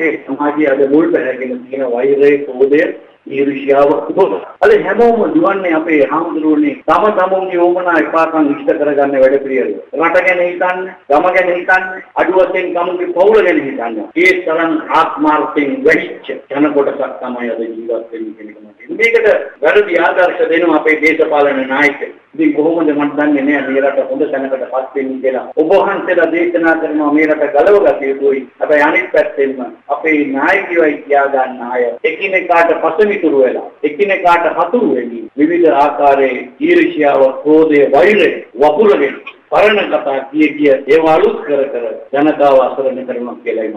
අපේ සමාජයේ අද මුල් පැහැගෙන තියෙන වෛරය, ක්‍රෝධය, ඊර්ෂ්‍යාව කුපොත. අද හැමෝම දුවන්නේ අපේ හාමුදුරුවනේ තම තමුන්ගේ ඕමනා එපාකම් ඉෂ්ට කරගන්න වැඩ පිළිවෙල. රට ගැන හිතන්න, ගම ගැන හිතන්න, අඩු වශයෙන් ගමුගේ පවුල ගැන හිතන්න. ඒ තරම් ආත්මාර්ථයෙන් වැඩිච්ච ජන කොටසක් තමයි අද ජීවත් වෙන්නේ කියන එක මට. මේකට වැරදි ආදර්ශ දෙනවා අපේ දේශපාලන නායකයෝ. ඉතින් කොහොමද මම දන්නේ නැහැ මේ රට හොඳ තැනකටපත් වෙන්නේ කියලා. ඔබ වහන්සේලා දේශනා කරනවා මේ රට ගලවගත යුතුයි. හැබැයි අනිත් පැත්තෙන්ම අපේ නායකයෝයි කියා ගන්න අය එකිනෙකාට පසමිතුරු වෙලා එකිනෙකාට හතුරු වෙමින් විවිධ ආකාරයේ ඊර්ෂ්‍යාව, ක්‍රෝධය, වෛරය වපුරගෙන පරණ කතා කිය කිය ඒව අලුත් කර කර ජනතාව අසරණ කරනවා කියලායි